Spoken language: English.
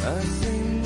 I sing